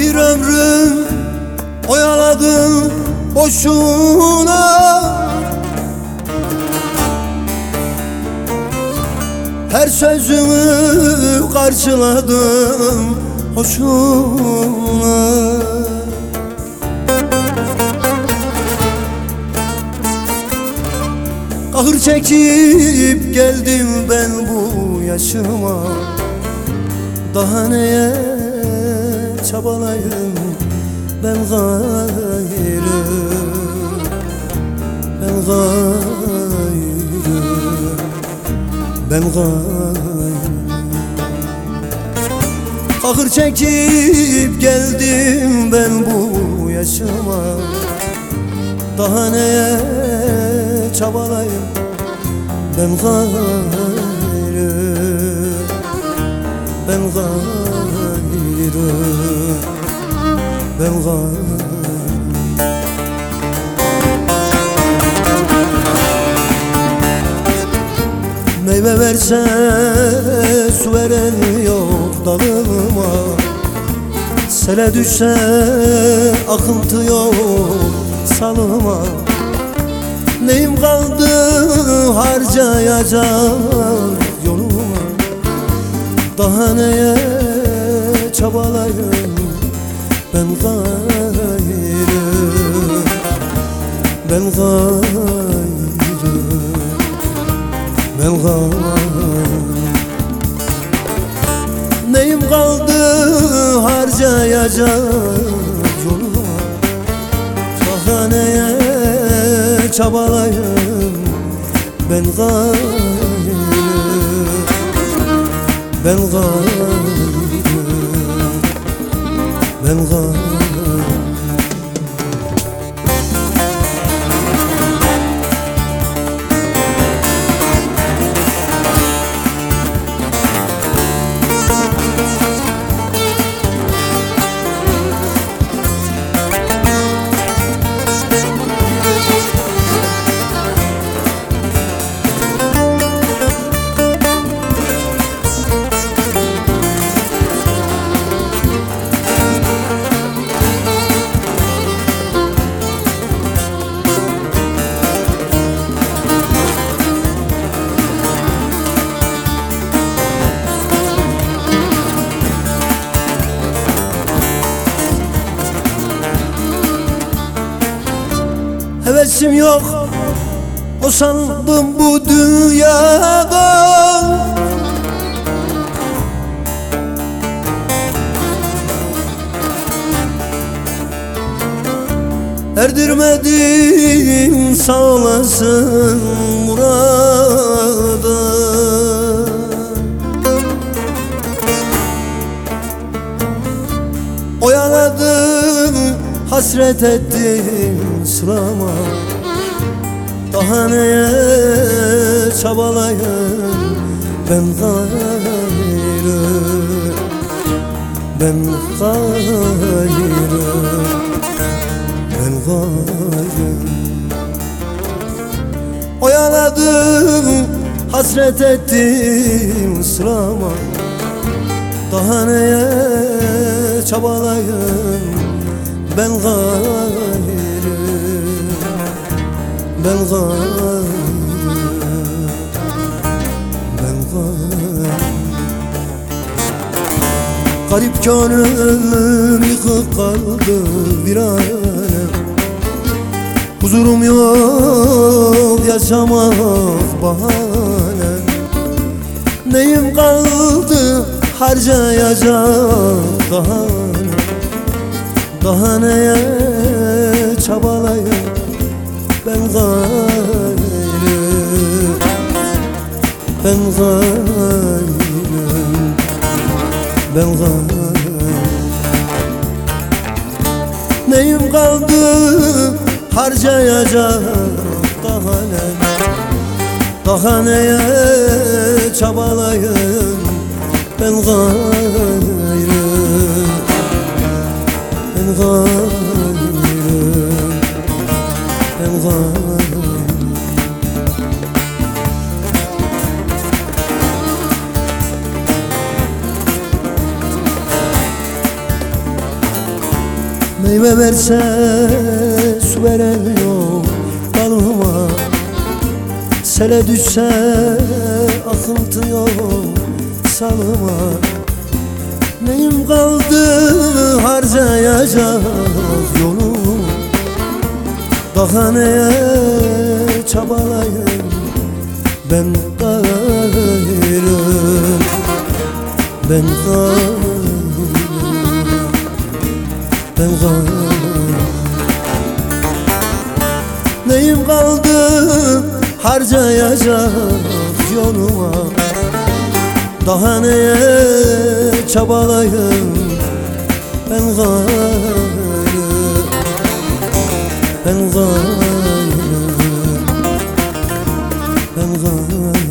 Ahir ömrüm oyaladın boşuna. Her sözümü karşıladım hoşuna Kahır çekip geldim ben bu yaşıma. Daha neye çabalayım ben gayrı Ben gayrı Ben gayrı Kahır çekip geldim ben bu yaşıma. Daha neye çabalayım ben gayrı Ben gayrı Ben gayrı Meyve verse su veren yok dalıma. Sele düşse akıntı yok salıma. Neyim kaldı harcayacak yoluma? Daha neye çabalayım ben gayrı Ben gayrı Ben gayrı Neyim kaldı harcayacak yoluma Daha neye çabalayım ben gayrı Ben gayrı Ben gayrı Hevesim yok. O sandım bu dünyadan Erdirmedin sağ hasret ettim sırama. Daha neye çabalayım ben gayrı Ben gayrı Ben gayrı. Oyaladım hasret ettim sırama. Daha neye çabalayım ben gayrı Ben gayrı Ben gayrı Garip gönlüm yıkık kaldı bir alem Huzurum yok yaşamak bahane. Neyim kaldı harcayacak daha Daha neye çabalayım ben gayrı Ben gayrı Ben gayrı Neyim kaldı? Harcayacak daha ne? Daha neye çabalayım ben gayrı Gayrı Ben gayrı Meyve verse su veren yok dalıma Sele düşse akıntı yok salıma Neyim kaldı harcayacak yolum Daha neye çabalayım ben gayrım Ben gayrım Ben gayrım Neyim kaldı harcayacak yoluma? Daha neye çabalayım ben gayrı Ben gayrı Ben gayrı